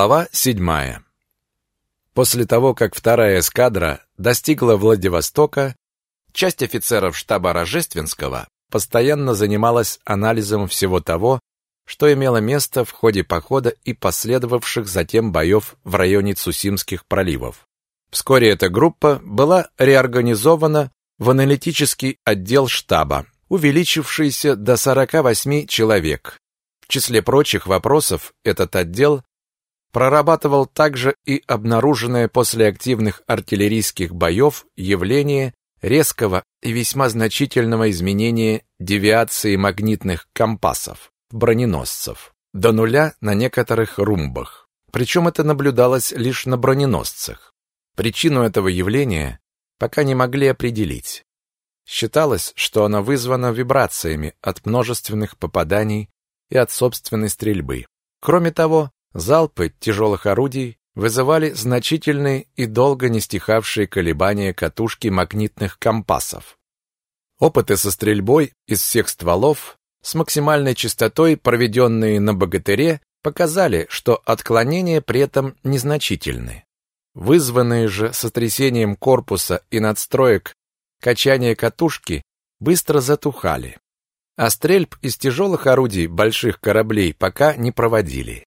Глава седьмая. После того, как вторая эскадра достигла Владивостока, часть офицеров штаба Рожественского постоянно занималась анализом всего того, что имело место в ходе похода и последовавших затем боев в районе Цусимских проливов. Вскоре эта группа была реорганизована в аналитический отдел штаба, увеличившийся до 48 человек. В числе прочих вопросов этот отдел прорабатывал также и обнаруженное после активных артиллерийских боев явление резкого и весьма значительного изменения девиации магнитных компасов броненосцев до нуля на некоторых румбах. Причем это наблюдалось лишь на броненосцах. Причину этого явления пока не могли определить. Считалось, что оно вызвано вибрациями от множественных попаданий и от собственной стрельбы. Кроме того, Залпы тяжелых орудий вызывали значительные и долго не стихавшие колебания катушки магнитных компасов. Опыты со стрельбой из всех стволов с максимальной частотой, проведенные на богатыре, показали, что отклонения при этом незначительны. Вызванные же сотрясением корпуса и надстроек качания катушки быстро затухали. А стрельб из тяжелых орудий больших кораблей пока не проводили.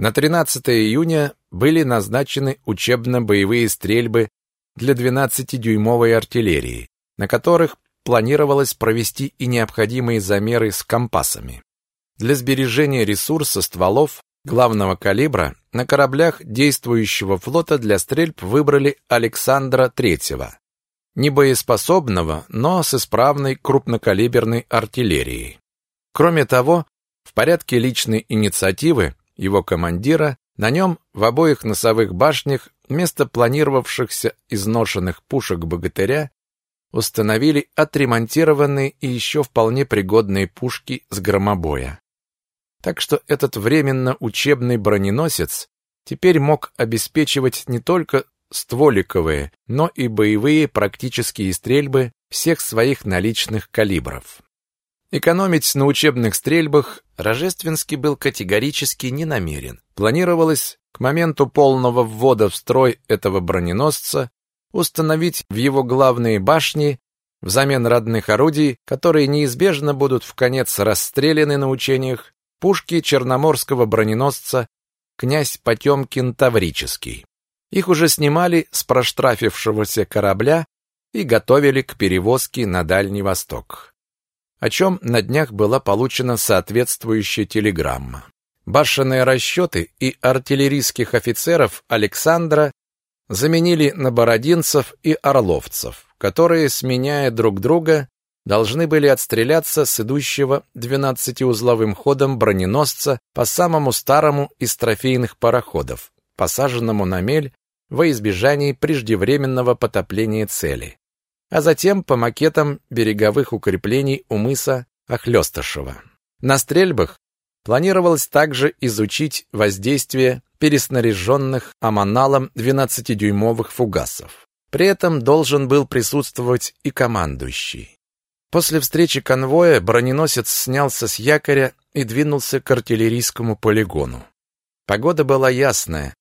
На 13 июня были назначены учебно-боевые стрельбы для 12-дюймовой артиллерии, на которых планировалось провести и необходимые замеры с компасами. Для сбережения ресурса стволов главного калибра на кораблях действующего флота для стрельб выбрали Александра III, небоеспособного, но с исправной крупнокалиберной артиллерией. Кроме того, в порядке личной инициативы его командира, на нем в обоих носовых башнях вместо планировавшихся изношенных пушек богатыря установили отремонтированные и еще вполне пригодные пушки с громобоя. Так что этот временно учебный броненосец теперь мог обеспечивать не только стволиковые, но и боевые практические стрельбы всех своих наличных калибров. Экономить на учебных стрельбах Рожественский был категорически не намерен. Планировалось к моменту полного ввода в строй этого броненосца установить в его главные башни взамен родных орудий, которые неизбежно будут в конец расстреляны на учениях, пушки черноморского броненосца князь Потемкин Таврический. Их уже снимали с проштрафившегося корабля и готовили к перевозке на Дальний Восток о чем на днях была получена соответствующая телеграмма. Башенные расчеты и артиллерийских офицеров Александра заменили на бородинцев и орловцев, которые, сменяя друг друга, должны были отстреляться с идущего 12-узловым ходом броненосца по самому старому из трофейных пароходов, посаженному на мель во избежании преждевременного потопления цели а затем по макетам береговых укреплений у мыса Охлёстышева. На стрельбах планировалось также изучить воздействие переснаряженных аманалом 12-дюймовых фугасов. При этом должен был присутствовать и командующий. После встречи конвоя броненосец снялся с якоря и двинулся к артиллерийскому полигону. Погода была ясная.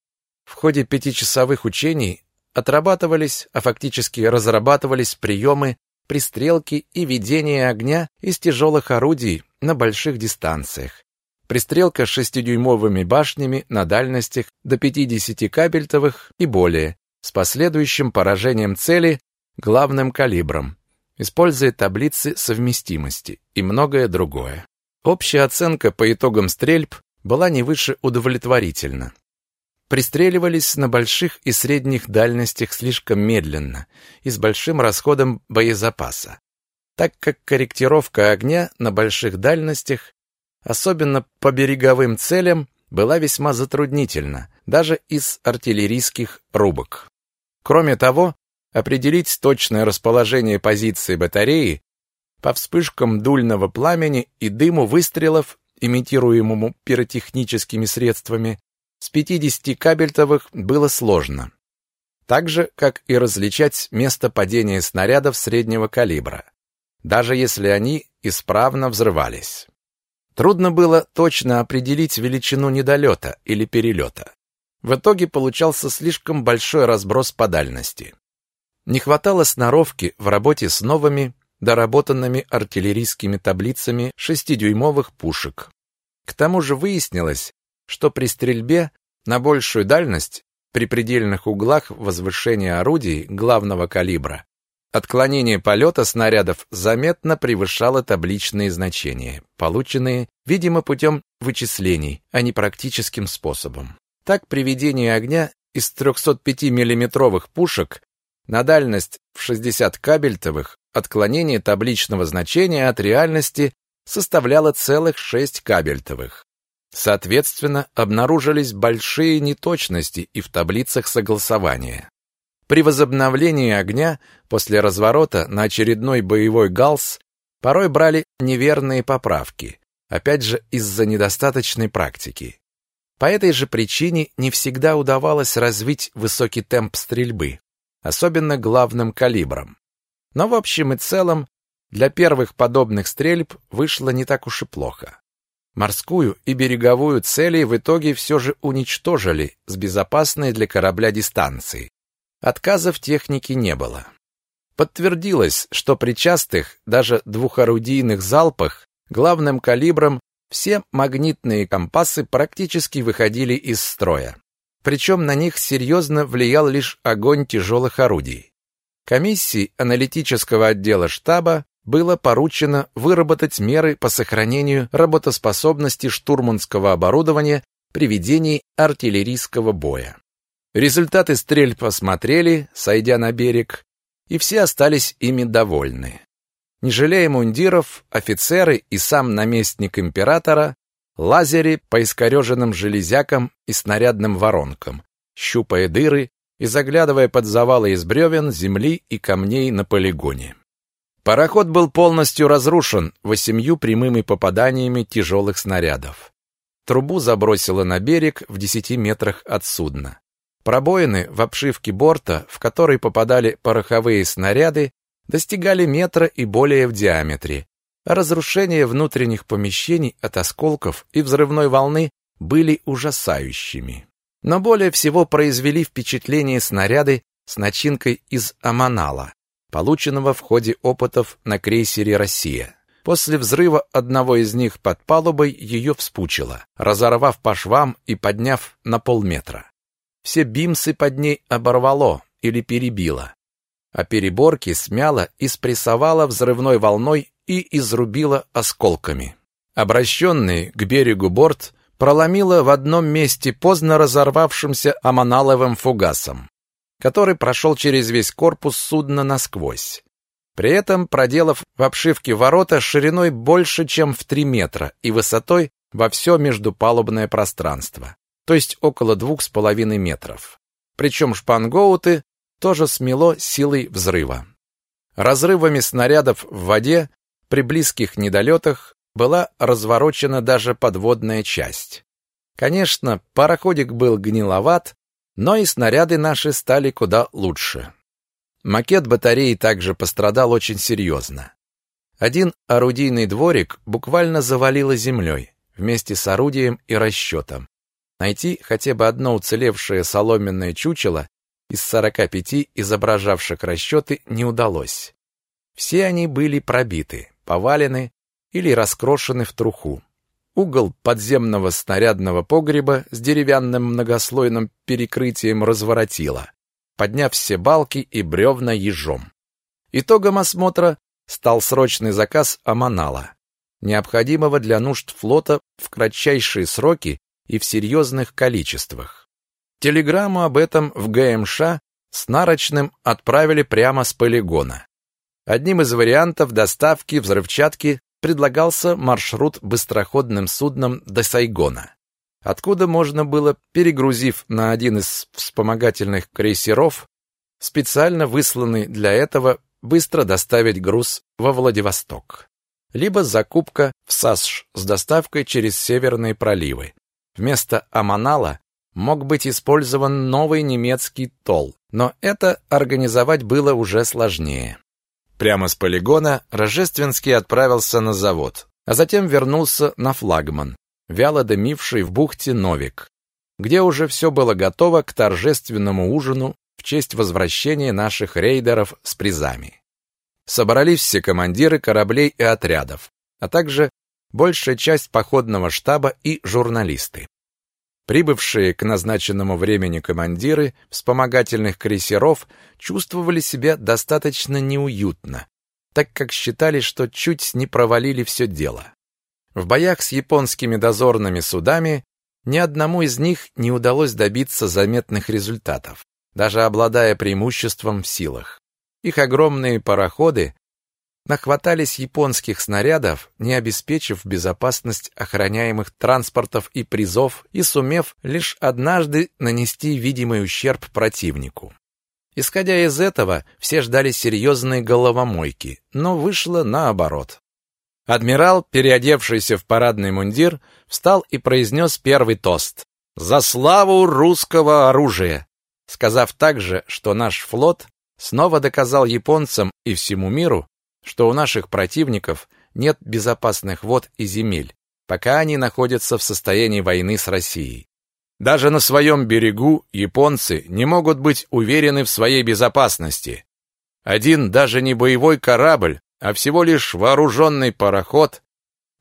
В ходе пятичасовых учений отрабатывались, а фактически разрабатывались приемы пристрелки и ведения огня из тяжелых орудий на больших дистанциях. Пристрелка с шестидюймовыми башнями на дальностях до 50 кабельтовых и более, с последующим поражением цели главным калибром, используя таблицы совместимости и многое другое. Общая оценка по итогам стрельб была не выше удовлетворительна пристреливались на больших и средних дальностях слишком медленно и с большим расходом боезапаса, так как корректировка огня на больших дальностях, особенно по береговым целям, была весьма затруднительна, даже из артиллерийских рубок. Кроме того, определить точное расположение позиции батареи по вспышкам дульного пламени и дыму выстрелов, имитируемому пиротехническими средствами, с 50 кабельтовых было сложно. Так же, как и различать место падения снарядов среднего калибра, даже если они исправно взрывались. Трудно было точно определить величину недолета или перелета. В итоге получался слишком большой разброс по дальности. Не хватало сноровки в работе с новыми, доработанными артиллерийскими таблицами шестидюймовых пушек. К тому же выяснилось, что при стрельбе на большую дальность при предельных углах возвышения орудий главного калибра отклонение полета снарядов заметно превышало табличные значения, полученные, видимо, путем вычислений, а не практическим способом. Так при ведении огня из 305 миллиметровых пушек на дальность в 60 кабельтовых отклонение табличного значения от реальности составляло целых 6 кабельтовых. Соответственно, обнаружились большие неточности и в таблицах согласования. При возобновлении огня после разворота на очередной боевой галс порой брали неверные поправки, опять же из-за недостаточной практики. По этой же причине не всегда удавалось развить высокий темп стрельбы, особенно главным калибром. Но в общем и целом для первых подобных стрельб вышло не так уж и плохо. Морскую и береговую цели в итоге все же уничтожили с безопасной для корабля дистанции. Отказов техники не было. Подтвердилось, что при частых, даже двухорудийных залпах главным калибром все магнитные компасы практически выходили из строя. Причем на них серьезно влиял лишь огонь тяжелых орудий. Комиссии аналитического отдела штаба было поручено выработать меры по сохранению работоспособности штурманского оборудования при ведении артиллерийского боя. Результаты стрельб осмотрели, сойдя на берег, и все остались ими довольны. Не жалея мундиров, офицеры и сам наместник императора лазери по искореженным железякам и снарядным воронкам, щупая дыры и заглядывая под завалы из бревен, земли и камней на полигоне. Пароход был полностью разрушен восемью прямыми попаданиями тяжелых снарядов. Трубу забросило на берег в десяти метрах от судна. Пробоины в обшивке борта, в которые попадали пороховые снаряды, достигали метра и более в диаметре, а разрушения внутренних помещений от осколков и взрывной волны были ужасающими. Но более всего произвели впечатление снаряды с начинкой из аманала, полученного в ходе опытов на крейсере «Россия». После взрыва одного из них под палубой ее вспучило, разорвав по швам и подняв на полметра. Все бимсы под ней оборвало или перебило, а переборки смяло и спрессовало взрывной волной и изрубило осколками. Обращенный к берегу борт проломило в одном месте поздно разорвавшимся аманаловым фугасом, который прошел через весь корпус судна насквозь. При этом проделав в обшивке ворота шириной больше, чем в 3 метра и высотой во все междупалубное пространство то есть около двух с половиной метров. Причем шпангоуты тоже смело силой взрыва. Разрывами снарядов в воде при близких недолетах была разворочена даже подводная часть. Конечно, пароходик был гниловат, но и снаряды наши стали куда лучше. Макет батареи также пострадал очень серьезно. Один орудийный дворик буквально завалило землей вместе с орудием и расчетом. Найти хотя бы одно уцелевшее соломенное чучело из 45 изображавших расчеты не удалось. Все они были пробиты, повалены или раскрошены в труху. Угол подземного снарядного погреба с деревянным многослойным перекрытием разворотило, подняв все балки и бревна ежом. Итогом осмотра стал срочный заказ Аманала, необходимого для нужд флота в кратчайшие сроки и в серьезных количествах. Телеграмму об этом в ГМШ с нарочным отправили прямо с полигона. Одним из вариантов доставки взрывчатки предлагался маршрут быстроходным судном до Сайгона, откуда можно было, перегрузив на один из вспомогательных крейсеров, специально высланный для этого, быстро доставить груз во Владивосток. Либо закупка в САСШ с доставкой через северные проливы, Вместо Аманала мог быть использован новый немецкий ТОЛ, но это организовать было уже сложнее. Прямо с полигона Рожественский отправился на завод, а затем вернулся на флагман, вяло дымивший в бухте Новик, где уже все было готово к торжественному ужину в честь возвращения наших рейдеров с призами. Собрались все командиры кораблей и отрядов, а также большая часть походного штаба и журналисты. Прибывшие к назначенному времени командиры вспомогательных крейсеров чувствовали себя достаточно неуютно, так как считали, что чуть не провалили все дело. В боях с японскими дозорными судами ни одному из них не удалось добиться заметных результатов, даже обладая преимуществом в силах. Их огромные пароходы нахватались японских снарядов, не обеспечив безопасность охраняемых транспортов и призов и сумев лишь однажды нанести видимый ущерб противнику. Исходя из этого, все ждали серьезной головомойки, но вышло наоборот. Адмирал, переодевшийся в парадный мундир, встал и произнес первый тост. «За славу русского оружия!» сказав также, что наш флот снова доказал японцам и всему миру, что у наших противников нет безопасных вод и земель, пока они находятся в состоянии войны с Россией. Даже на своем берегу японцы не могут быть уверены в своей безопасности. Один даже не боевой корабль, а всего лишь вооруженный пароход,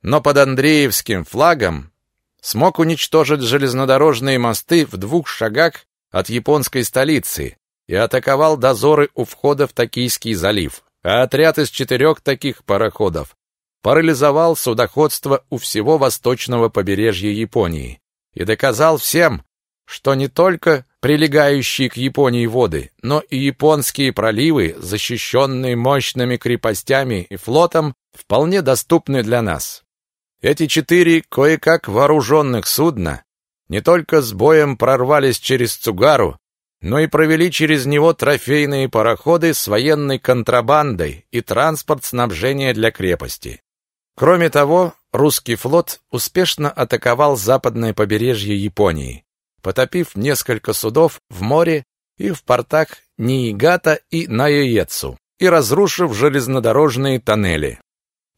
но под Андреевским флагом смог уничтожить железнодорожные мосты в двух шагах от японской столицы и атаковал дозоры у входа в Токийский залив а отряд из четырех таких пароходов парализовал судоходство у всего восточного побережья Японии и доказал всем, что не только прилегающие к Японии воды, но и японские проливы, защищенные мощными крепостями и флотом, вполне доступны для нас. Эти четыре кое-как вооруженных судна не только с боем прорвались через Цугару, но и провели через него трофейные пароходы с военной контрабандой и транспорт снабжения для крепости. Кроме того, русский флот успешно атаковал западное побережье Японии, потопив несколько судов в море и в портах Ниигата и Наёецу и разрушив железнодорожные тоннели.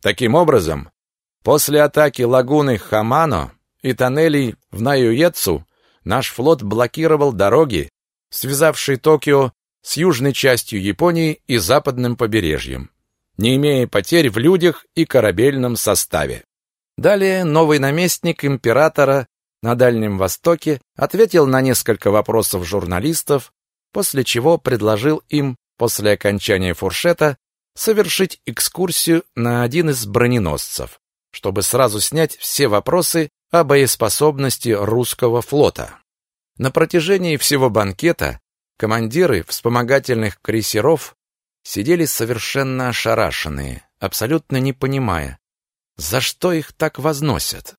Таким образом, после атаки лагуны Хамано и тоннелей в Наёецу наш флот блокировал дороги, связавший Токио с южной частью Японии и западным побережьем, не имея потерь в людях и корабельном составе. Далее новый наместник императора на Дальнем Востоке ответил на несколько вопросов журналистов, после чего предложил им после окончания фуршета совершить экскурсию на один из броненосцев, чтобы сразу снять все вопросы о боеспособности русского флота. На протяжении всего банкета командиры вспомогательных крейсеров сидели совершенно ошарашенные, абсолютно не понимая, за что их так возносят.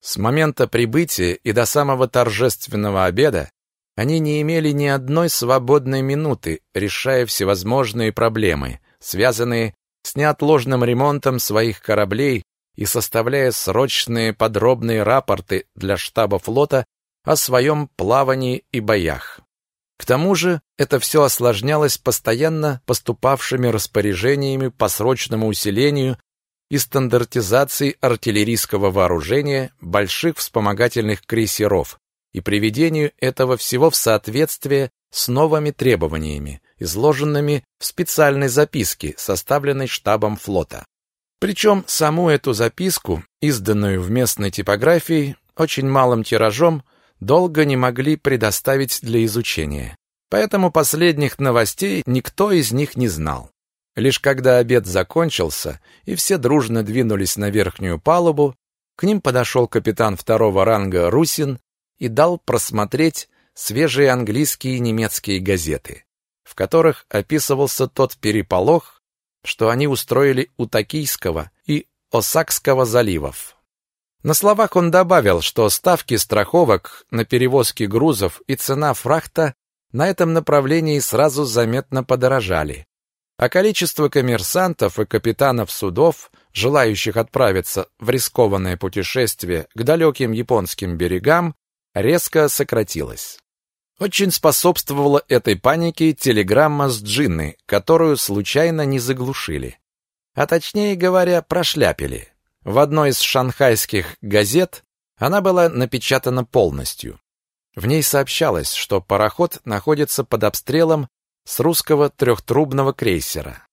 С момента прибытия и до самого торжественного обеда они не имели ни одной свободной минуты, решая всевозможные проблемы, связанные с неотложным ремонтом своих кораблей и составляя срочные подробные рапорты для штаба флота о своем плавании и боях. К тому же это все осложнялось постоянно поступавшими распоряжениями по срочному усилению и стандартизации артиллерийского вооружения больших вспомогательных крейсеров и приведению этого всего в соответствие с новыми требованиями, изложенными в специальной записке, составленной штабом флота. Причем саму эту записку, изданную в местной типографии, очень малым тиражом, долго не могли предоставить для изучения. Поэтому последних новостей никто из них не знал. Лишь когда обед закончился, и все дружно двинулись на верхнюю палубу, к ним подошел капитан второго ранга Русин и дал просмотреть свежие английские и немецкие газеты, в которых описывался тот переполох, что они устроили у Токийского и Осакского заливов. На словах он добавил, что ставки страховок на перевозки грузов и цена фрахта на этом направлении сразу заметно подорожали, а количество коммерсантов и капитанов судов, желающих отправиться в рискованное путешествие к далеким японским берегам, резко сократилось. Очень способствовала этой панике телеграмма с Джинны, которую случайно не заглушили. А точнее говоря, прошляпили. В одной из шанхайских газет она была напечатана полностью. В ней сообщалось, что пароход находится под обстрелом с русского трехтрубного крейсера.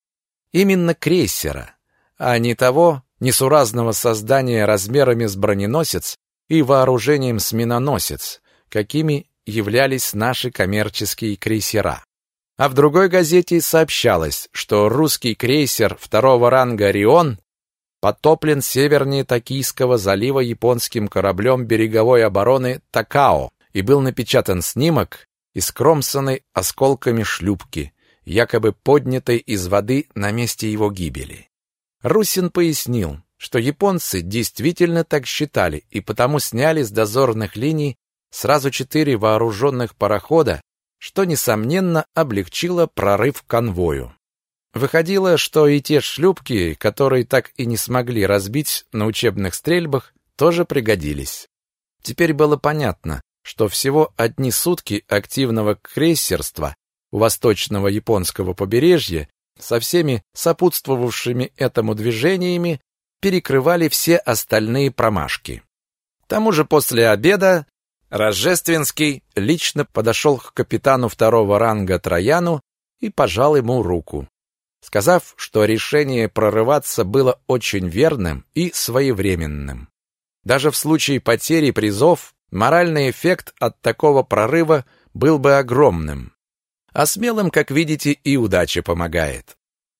Именно крейсера, а не того несуразного создания размерами с броненосец и вооружением с миноносец, какими являлись наши коммерческие крейсера. А в другой газете сообщалось, что русский крейсер второго ранга «Орион» потоплен севернее Токийского залива японским кораблем береговой обороны «Такао» и был напечатан снимок искромсанной осколками шлюпки, якобы поднятой из воды на месте его гибели. Русин пояснил, что японцы действительно так считали и потому сняли с дозорных линий сразу четыре вооруженных парохода, что, несомненно, облегчило прорыв конвою. Выходило, что и те шлюпки, которые так и не смогли разбить на учебных стрельбах, тоже пригодились. Теперь было понятно, что всего одни сутки активного крейсерства у восточного японского побережья со всеми сопутствовавшими этому движениями перекрывали все остальные промашки. К тому же после обеда Рожественский лично подошел к капитану второго ранга Трояну и пожал ему руку, сказав, что решение прорываться было очень верным и своевременным. Даже в случае потери призов моральный эффект от такого прорыва был бы огромным. А смелым, как видите, и удача помогает.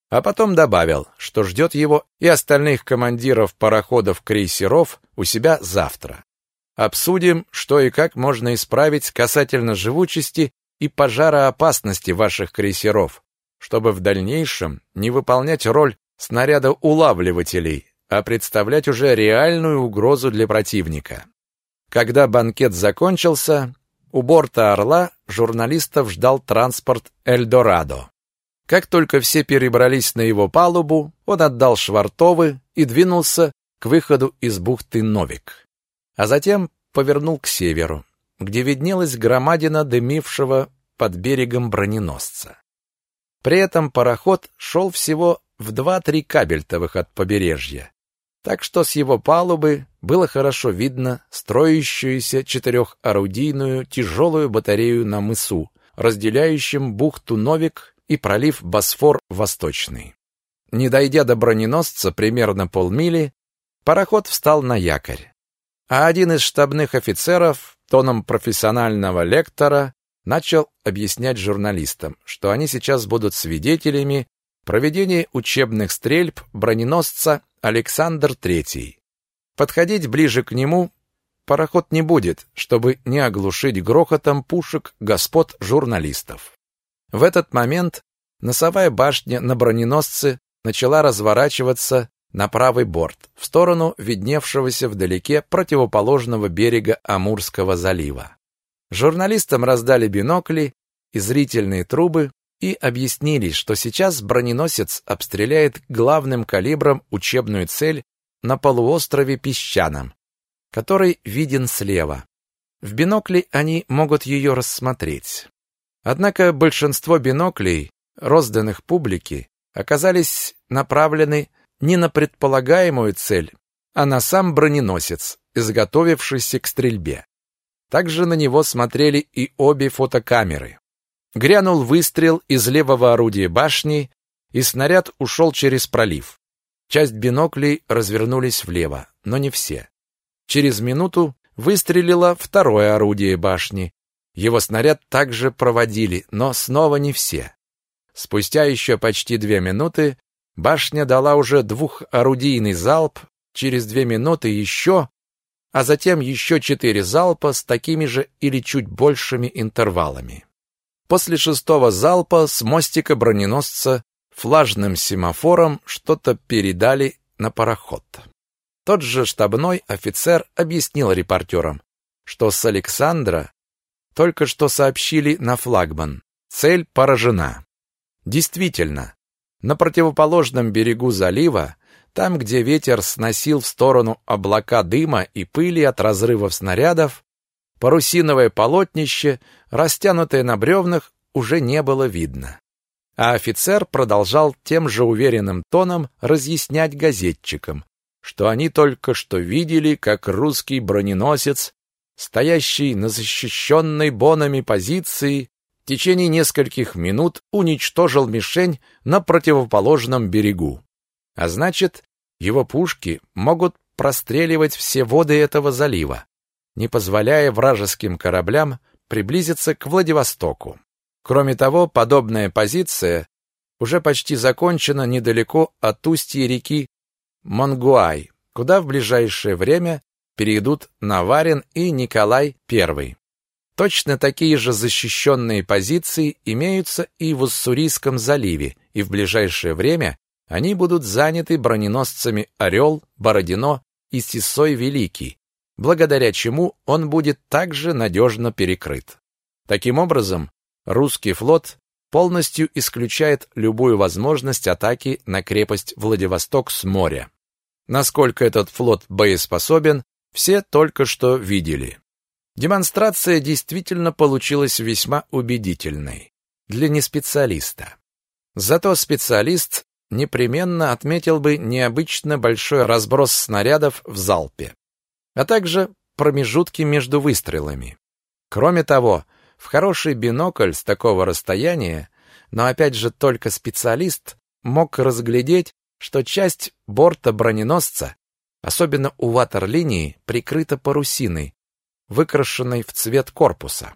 А потом добавил, что ждет его и остальных командиров пароходов-крейсеров у себя завтра. Обсудим, что и как можно исправить касательно живучести и пожароопасности ваших крейсеров, чтобы в дальнейшем не выполнять роль снарядоулавливателей, а представлять уже реальную угрозу для противника. Когда банкет закончился, у борта «Орла» журналистов ждал транспорт «Эльдорадо». Как только все перебрались на его палубу, он отдал швартовы и двинулся к выходу из бухты Новик. А затем повернул к северу, где виднелась громадина дымившего под берегом броненосца. При этом пароход шел всего в два-три кабельтовых от побережья, так что с его палубы было хорошо видно строящуюся четырехорудийную тяжелую батарею на мысу, разделяющем бухту Новик и пролив Босфор-Восточный. Не дойдя до броненосца примерно полмили, пароход встал на якорь. А один из штабных офицеров, тоном профессионального лектора, начал объяснять журналистам, что они сейчас будут свидетелями проведения учебных стрельб броненосца Александр III. Подходить ближе к нему пароход не будет, чтобы не оглушить грохотом пушек господ журналистов. В этот момент носовая башня на броненосце начала разворачиваться на правый борт, в сторону видневшегося вдалеке противоположного берега Амурского залива. Журналистам раздали бинокли и зрительные трубы, и объяснили, что сейчас броненосец обстреляет главным калибром учебную цель на полуострове Песчаном, который виден слева. В бинокле они могут ее рассмотреть. Однако большинство биноклей, розданных публике, оказались направлены не на предполагаемую цель, а на сам броненосец, изготовившийся к стрельбе. Также на него смотрели и обе фотокамеры. Грянул выстрел из левого орудия башни, и снаряд ушел через пролив. Часть биноклей развернулись влево, но не все. Через минуту выстрелило второе орудие башни. Его снаряд также проводили, но снова не все. Спустя еще почти две минуты башня дала уже двухорудийный залп, через две минуты еще, а затем еще четыре залпа с такими же или чуть большими интервалами. После шестого залпа с мостика броненосца флажным семафором что-то передали на пароход. Тот же штабной офицер объяснил репортерам, что с Александра только что сообщили на флагман. Цель поражена. Действительно, на противоположном берегу залива, там, где ветер сносил в сторону облака дыма и пыли от разрывов снарядов, Парусиновое полотнище, растянутое на бревнах, уже не было видно. А офицер продолжал тем же уверенным тоном разъяснять газетчикам, что они только что видели, как русский броненосец, стоящий на защищенной бонами позиции, в течение нескольких минут уничтожил мишень на противоположном берегу. А значит, его пушки могут простреливать все воды этого залива, не позволяя вражеским кораблям приблизиться к Владивостоку. Кроме того, подобная позиция уже почти закончена недалеко от устья реки Мангуай, куда в ближайшее время перейдут Наварин и Николай I. Точно такие же защищенные позиции имеются и в Уссурийском заливе, и в ближайшее время они будут заняты броненосцами «Орел», «Бородино» и «Сисой Великий», благодаря чему он будет также надежно перекрыт. Таким образом, русский флот полностью исключает любую возможность атаки на крепость Владивосток с моря. Насколько этот флот боеспособен, все только что видели. Демонстрация действительно получилась весьма убедительной для неспециалиста. Зато специалист непременно отметил бы необычно большой разброс снарядов в залпе, а также промежутки между выстрелами. Кроме того, в хороший бинокль с такого расстояния, но опять же только специалист мог разглядеть, что часть борта броненосца, особенно у ватерлинии, прикрыта парусиной, выкрашенной в цвет корпуса,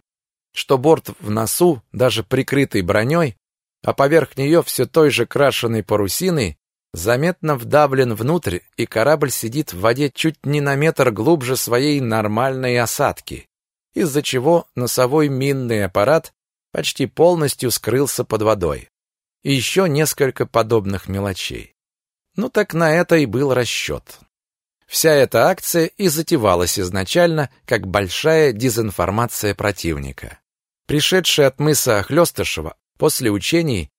что борт в носу, даже прикрытый броней, а поверх нее все той же крашеной парусиной, заметно вдавлен внутрь, и корабль сидит в воде чуть не на метр глубже своей нормальной осадки из-за чего носовой минный аппарат почти полностью скрылся под водой. И еще несколько подобных мелочей. Ну так на это и был расчет. Вся эта акция и затевалась изначально как большая дезинформация противника. Пришедший от мыса Хлёстышева после учений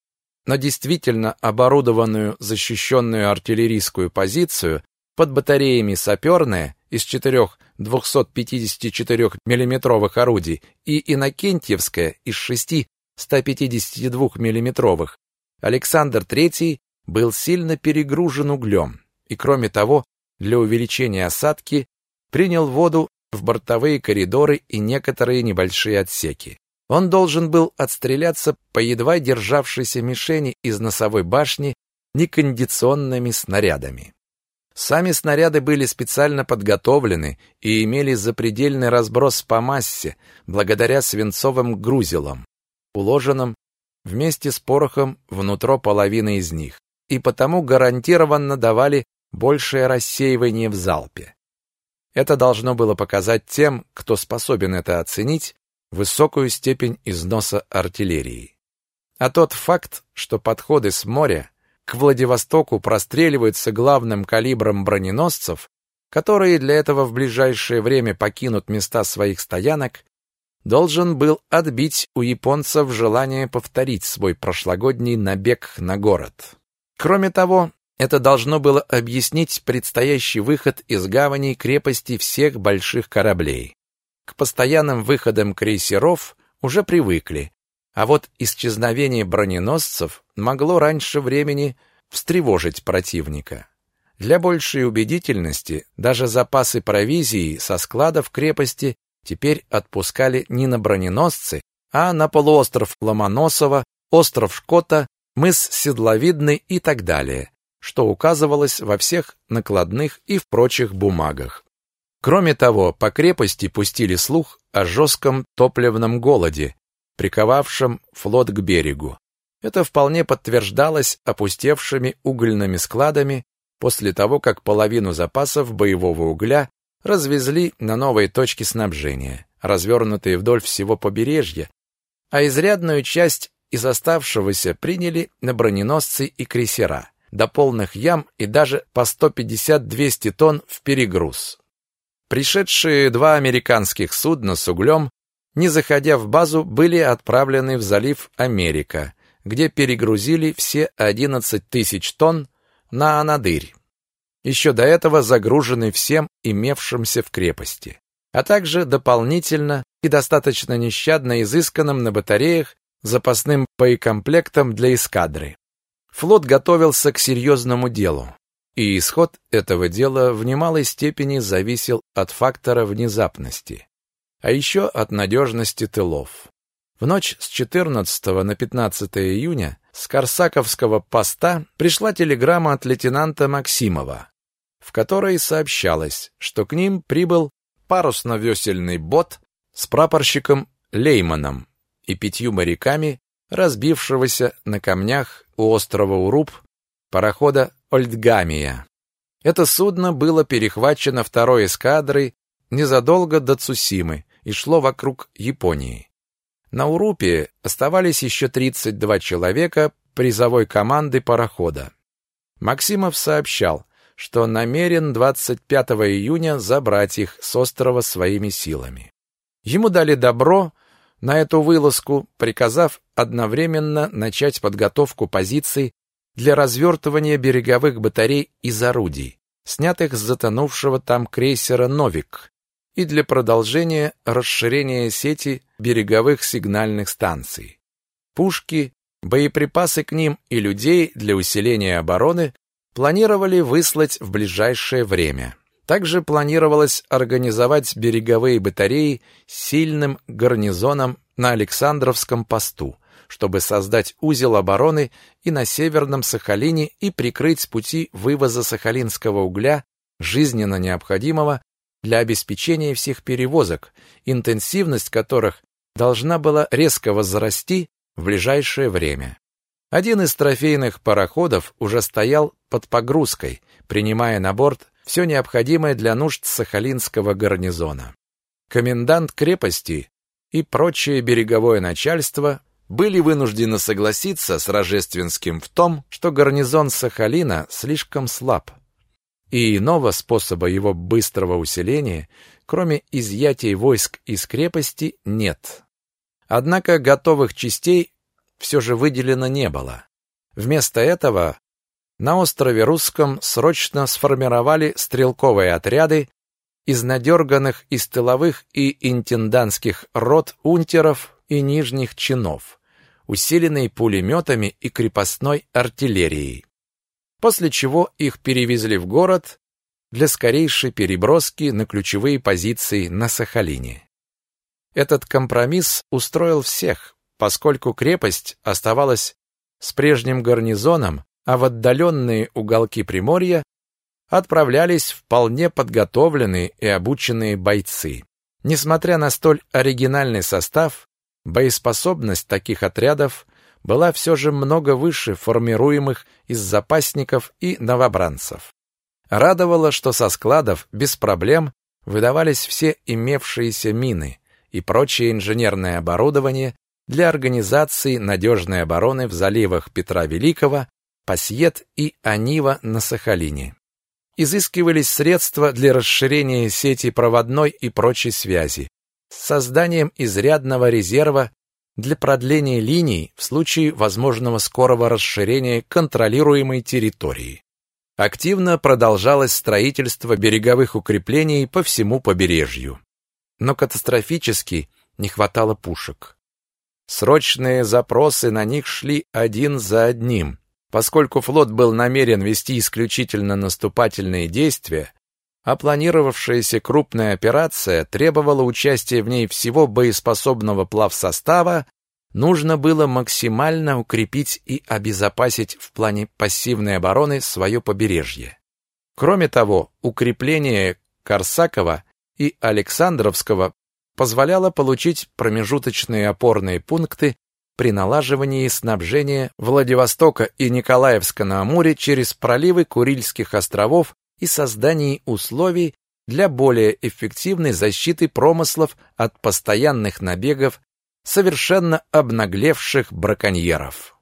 на действительно оборудованную защищенную артиллерийскую позицию под батареями саперная из четырех 254 миллиметровых орудий и Иннокентьевская из шести 152 миллиметровых Александр III был сильно перегружен углем и, кроме того, для увеличения осадки принял воду в бортовые коридоры и некоторые небольшие отсеки. Он должен был отстреляться по едва державшейся мишени из носовой башни некондиционными снарядами. Сами снаряды были специально подготовлены и имели запредельный разброс по массе благодаря свинцовым грузилам, уложенным вместе с порохом внутрь половины из них, и потому гарантированно давали большее рассеивание в залпе. Это должно было показать тем, кто способен это оценить, высокую степень износа артиллерии. А тот факт, что подходы с моря к Владивостоку простреливаются главным калибром броненосцев, которые для этого в ближайшее время покинут места своих стоянок, должен был отбить у японцев желание повторить свой прошлогодний набег на город. Кроме того, это должно было объяснить предстоящий выход из гавани крепости всех больших кораблей. К постоянным выходам крейсеров уже привыкли, а вот исчезновение броненосцев могло раньше времени встревожить противника. Для большей убедительности даже запасы провизии со складов крепости теперь отпускали не на броненосцы, а на полуостров Ломоносова, остров Шкота, мыс Седловидный и так далее, что указывалось во всех накладных и в прочих бумагах. Кроме того, по крепости пустили слух о жестком топливном голоде, приковавшим флот к берегу. Это вполне подтверждалось опустевшими угольными складами после того, как половину запасов боевого угля развезли на новые точки снабжения, развернутые вдоль всего побережья, а изрядную часть из оставшегося приняли на броненосцы и крейсера, до полных ям и даже по 150-200 тонн в перегруз. Пришедшие два американских судна с углем не заходя в базу, были отправлены в залив Америка, где перегрузили все 11 тысяч тонн на Анадырь, еще до этого загруженный всем имевшимся в крепости, а также дополнительно и достаточно нещадно изысканным на батареях запасным боекомплектом для эскадры. Флот готовился к серьезному делу. И исход этого дела в немалой степени зависел от фактора внезапности, а еще от надежности тылов. В ночь с 14 на 15 июня с Корсаковского поста пришла телеграмма от лейтенанта Максимова, в которой сообщалось, что к ним прибыл парусно-весельный бот с прапорщиком Лейманом и пятью моряками, разбившегося на камнях у острова Уруб парохода Ольдгамия. Это судно было перехвачено второй эскадрой незадолго до Цусимы и шло вокруг Японии. На Урупе оставались еще 32 человека призовой команды парохода. Максимов сообщал, что намерен 25 июня забрать их с острова своими силами. Ему дали добро на эту вылазку, приказав одновременно начать подготовку позиций для развертывания береговых батарей из орудий, снятых с затонувшего там крейсера «Новик», и для продолжения расширения сети береговых сигнальных станций. Пушки, боеприпасы к ним и людей для усиления обороны планировали выслать в ближайшее время. Также планировалось организовать береговые батареи сильным гарнизоном на Александровском посту, чтобы создать узел обороны и на Северном Сахалине и прикрыть пути вывоза сахалинского угля, жизненно необходимого для обеспечения всех перевозок, интенсивность которых должна была резко возрасти в ближайшее время. Один из трофейных пароходов уже стоял под погрузкой, принимая на борт все необходимое для нужд Сахалинского гарнизона. Комендант крепости и прочее береговое начальство были вынуждены согласиться с Рожественским в том, что гарнизон Сахалина слишком слаб, и иного способа его быстрого усиления, кроме изъятия войск из крепости, нет. Однако готовых частей все же выделено не было. Вместо этого на острове Русском срочно сформировали стрелковые отряды из надерганных из тыловых и интендантских рот унтеров и нижних чинов, усиленные пулеметами и крепостной артиллерией. После чего их перевезли в город для скорейшей переброски на ключевые позиции на Сахалине. Этот компромисс устроил всех, поскольку крепость оставалась с прежним гарнизоном, а в отдаленные уголки Приморья отправлялись вполне подготовленные и обученные бойцы. Несмотря на столь оригинальный состав, Боеспособность таких отрядов была все же много выше формируемых из запасников и новобранцев. Радовало, что со складов без проблем выдавались все имевшиеся мины и прочее инженерное оборудование для организации надежной обороны в заливах Петра Великого, Пасьет и Анива на Сахалине. Изыскивались средства для расширения сети проводной и прочей связи, с созданием изрядного резерва для продления линий в случае возможного скорого расширения контролируемой территории. Активно продолжалось строительство береговых укреплений по всему побережью. Но катастрофически не хватало пушек. Срочные запросы на них шли один за одним. Поскольку флот был намерен вести исключительно наступательные действия, а планировавшаяся крупная операция требовала участия в ней всего боеспособного плавсостава, нужно было максимально укрепить и обезопасить в плане пассивной обороны свое побережье. Кроме того, укрепление Корсакова и Александровского позволяло получить промежуточные опорные пункты при налаживании снабжения Владивостока и Николаевска на Амуре через проливы Курильских островов и создании условий для более эффективной защиты промыслов от постоянных набегов совершенно обнаглевших браконьеров.